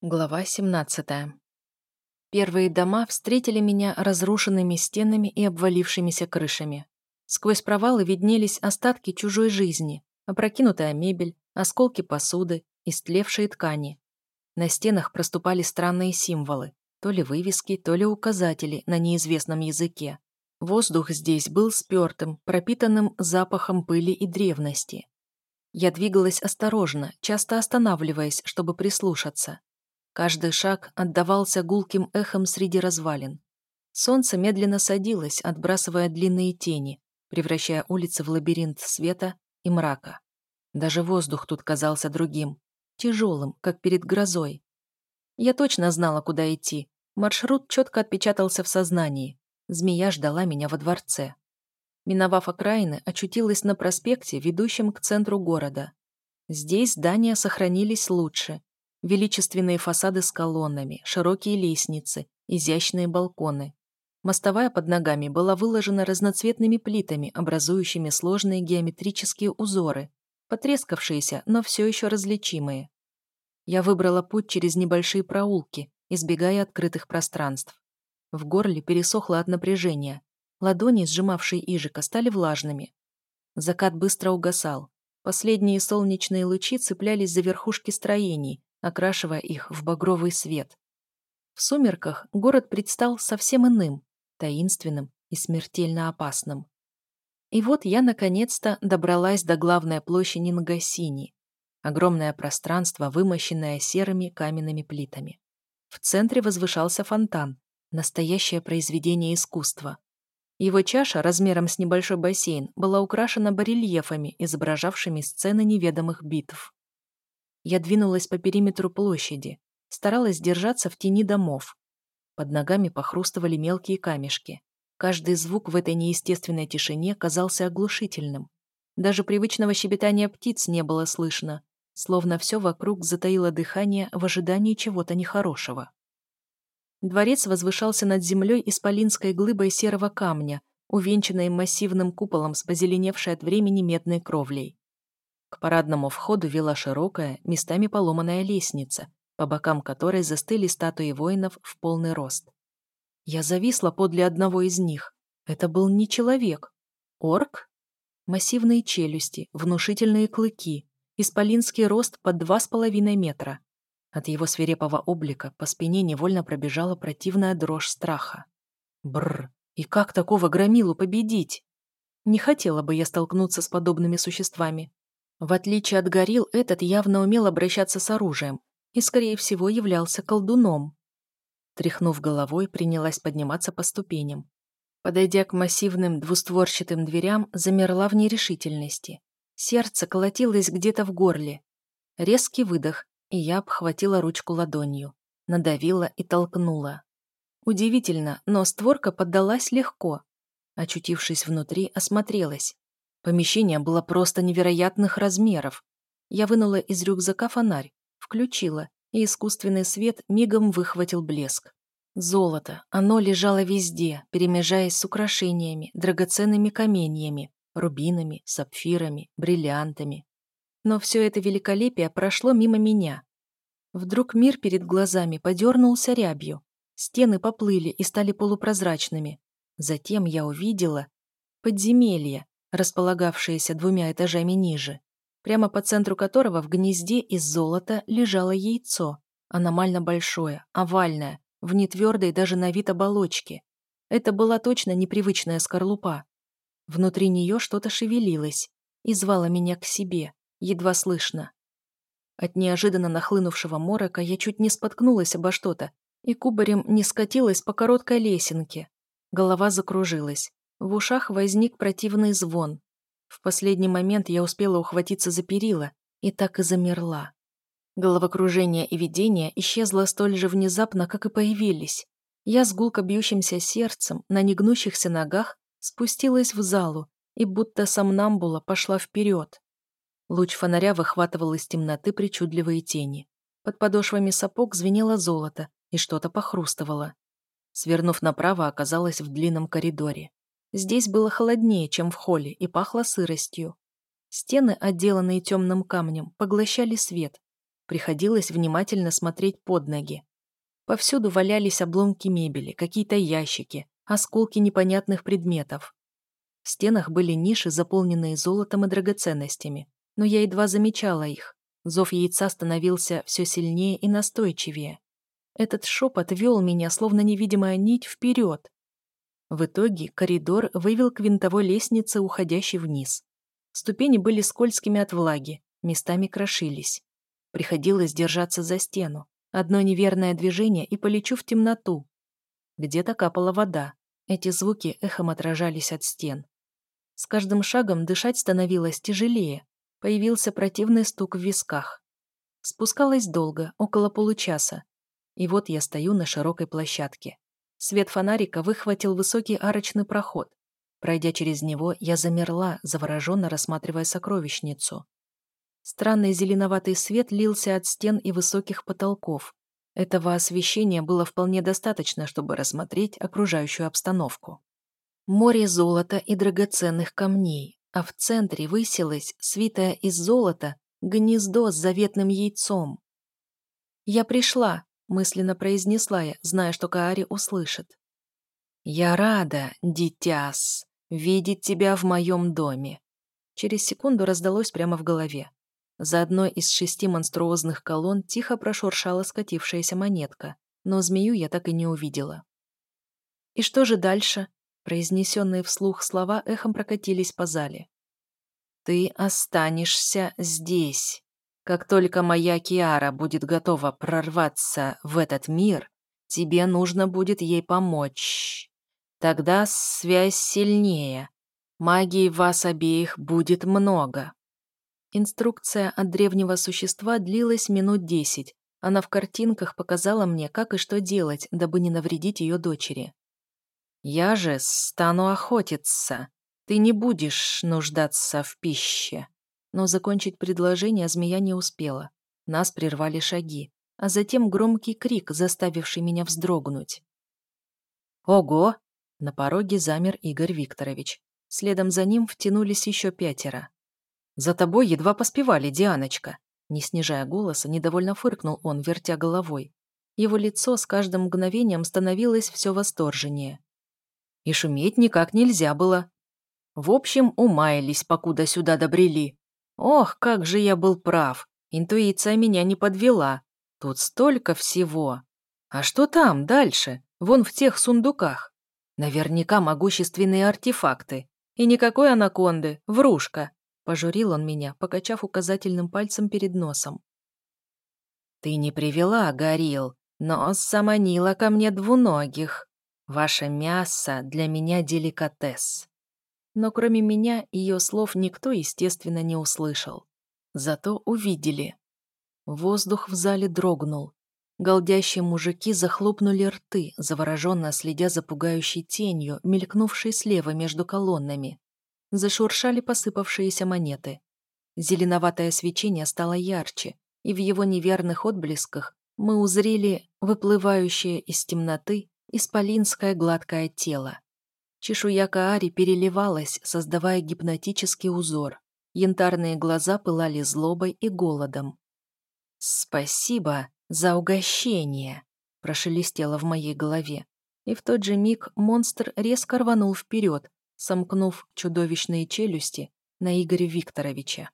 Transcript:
Глава 17. Первые дома встретили меня разрушенными стенами и обвалившимися крышами. Сквозь провалы виднелись остатки чужой жизни, опрокинутая мебель, осколки посуды, истлевшие ткани. На стенах проступали странные символы, то ли вывески, то ли указатели на неизвестном языке. Воздух здесь был спертым, пропитанным запахом пыли и древности. Я двигалась осторожно, часто останавливаясь, чтобы прислушаться. Каждый шаг отдавался гулким эхом среди развалин. Солнце медленно садилось, отбрасывая длинные тени, превращая улицы в лабиринт света и мрака. Даже воздух тут казался другим, тяжелым, как перед грозой. Я точно знала, куда идти. Маршрут четко отпечатался в сознании. Змея ждала меня во дворце. Миновав окраины, очутилась на проспекте, ведущем к центру города. Здесь здания сохранились лучше, Величественные фасады с колоннами, широкие лестницы, изящные балконы. Мостовая под ногами была выложена разноцветными плитами, образующими сложные геометрические узоры, потрескавшиеся, но все еще различимые. Я выбрала путь через небольшие проулки, избегая открытых пространств. В горле пересохло от напряжения. Ладони, сжимавшие Ижика, стали влажными. Закат быстро угасал. Последние солнечные лучи цеплялись за верхушки строений, окрашивая их в багровый свет. В сумерках город предстал совсем иным, таинственным и смертельно опасным. И вот я наконец-то добралась до главной площади Нагасини. Огромное пространство, вымощенное серыми каменными плитами. В центре возвышался фонтан, настоящее произведение искусства. Его чаша размером с небольшой бассейн была украшена барельефами, изображавшими сцены неведомых битв. Я двинулась по периметру площади, старалась держаться в тени домов. Под ногами похрустывали мелкие камешки. Каждый звук в этой неестественной тишине казался оглушительным. Даже привычного щебетания птиц не было слышно, словно все вокруг затаило дыхание в ожидании чего-то нехорошего. Дворец возвышался над землей исполинской глыбой серого камня, увенчанной массивным куполом с позеленевшей от времени медной кровлей. К парадному входу вела широкая, местами поломанная лестница, по бокам которой застыли статуи воинов в полный рост. Я зависла подле одного из них. Это был не человек. Орк? Массивные челюсти, внушительные клыки, исполинский рост под два с половиной метра. От его свирепого облика по спине невольно пробежала противная дрожь страха. Бррр, и как такого громилу победить? Не хотела бы я столкнуться с подобными существами, в отличие от горил, этот явно умел обращаться с оружием и, скорее всего, являлся колдуном. Тряхнув головой, принялась подниматься по ступеням. Подойдя к массивным двустворчатым дверям, замерла в нерешительности. Сердце колотилось где-то в горле. Резкий выдох, и я обхватила ручку ладонью. Надавила и толкнула. Удивительно, но створка поддалась легко. Очутившись внутри, осмотрелась. Помещение было просто невероятных размеров. Я вынула из рюкзака фонарь, включила, и искусственный свет мигом выхватил блеск. Золото, оно лежало везде, перемежаясь с украшениями, драгоценными каменьями, рубинами, сапфирами, бриллиантами. Но все это великолепие прошло мимо меня. Вдруг мир перед глазами подернулся рябью. Стены поплыли и стали полупрозрачными. Затем я увидела подземелье, располагавшееся двумя этажами ниже, прямо по центру которого в гнезде из золота лежало яйцо, аномально большое, овальное, в нетвердой даже на вид оболочке. Это была точно непривычная скорлупа. Внутри нее что-то шевелилось и звало меня к себе, едва слышно. От неожиданно нахлынувшего морока я чуть не споткнулась обо что-то и кубарем не скатилась по короткой лесенке. Голова закружилась. В ушах возник противный звон. В последний момент я успела ухватиться за перила и так и замерла. Головокружение и видение исчезло столь же внезапно, как и появились. Я с гулко бьющимся сердцем на негнущихся ногах спустилась в залу и будто сомнамбула пошла вперед. Луч фонаря выхватывал из темноты причудливые тени. Под подошвами сапог звенело золото и что-то похрустывало. Свернув направо, оказалась в длинном коридоре. Здесь было холоднее, чем в холле, и пахло сыростью. Стены, отделанные темным камнем, поглощали свет. Приходилось внимательно смотреть под ноги. Повсюду валялись обломки мебели, какие-то ящики, осколки непонятных предметов. В стенах были ниши, заполненные золотом и драгоценностями, но я едва замечала их. Зов яйца становился все сильнее и настойчивее. Этот шепот вел меня, словно невидимая нить, вперед. В итоге коридор вывел к винтовой лестнице, уходящей вниз. Ступени были скользкими от влаги, местами крошились. Приходилось держаться за стену. Одно неверное движение и полечу в темноту. Где-то капала вода. Эти звуки эхом отражались от стен. С каждым шагом дышать становилось тяжелее. Появился противный стук в висках. Спускалась долго, около получаса. И вот я стою на широкой площадке. Свет фонарика выхватил высокий арочный проход. Пройдя через него, я замерла, завороженно рассматривая сокровищницу. Странный зеленоватый свет лился от стен и высоких потолков. Этого освещения было вполне достаточно, чтобы рассмотреть окружающую обстановку. Море золота и драгоценных камней, а в центре высилось, свитое из золота, гнездо с заветным яйцом. «Я пришла», — мысленно произнесла я, зная, что Каари услышит. «Я рада, дитяс, видеть тебя в моем доме». Через секунду раздалось прямо в голове. За одной из шести монструозных колонн тихо прошуршала скатившаяся монетка, но змею я так и не увидела. «И что же дальше?» Произнесенные вслух слова эхом прокатились по зале. «Ты останешься здесь. Как только моя Киара будет готова прорваться в этот мир, тебе нужно будет ей помочь. Тогда связь сильнее. Магии вас обеих будет много». Инструкция от древнего существа длилась минут десять. Она в картинках показала мне, как и что делать, дабы не навредить ее дочери. «Я же стану охотиться. Ты не будешь нуждаться в пище». Но закончить предложение змея не успела. Нас прервали шаги, а затем громкий крик, заставивший меня вздрогнуть. «Ого!» На пороге замер Игорь Викторович. Следом за ним втянулись еще пятеро. «За тобой едва поспевали, Дианочка!» Не снижая голоса, недовольно фыркнул он, вертя головой. Его лицо с каждым мгновением становилось все восторженнее. И шуметь никак нельзя было. В общем, умаялись, покуда сюда добрели. Ох, как же я был прав. Интуиция меня не подвела. Тут столько всего. А что там, дальше? Вон в тех сундуках. Наверняка могущественные артефакты. И никакой анаконды, врушка. Пожурил он меня, покачав указательным пальцем перед носом. «Ты не привела, Горил, но заманила ко мне двуногих. Ваше мясо для меня деликатес». Но кроме меня ее слов никто, естественно, не услышал. Зато увидели. Воздух в зале дрогнул. Голдящие мужики захлопнули рты, завороженно следя за пугающей тенью, мелькнувшей слева между колоннами. Зашуршали посыпавшиеся монеты. Зеленоватое свечение стало ярче, и в его неверных отблесках мы узрели выплывающее из темноты исполинское гладкое тело. Чешуя Каари переливалась, создавая гипнотический узор. Янтарные глаза пылали злобой и голодом. «Спасибо за угощение!» – прошелестело в моей голове. И в тот же миг монстр резко рванул вперед, сомкнув чудовищные челюсти на Игоря Викторовича.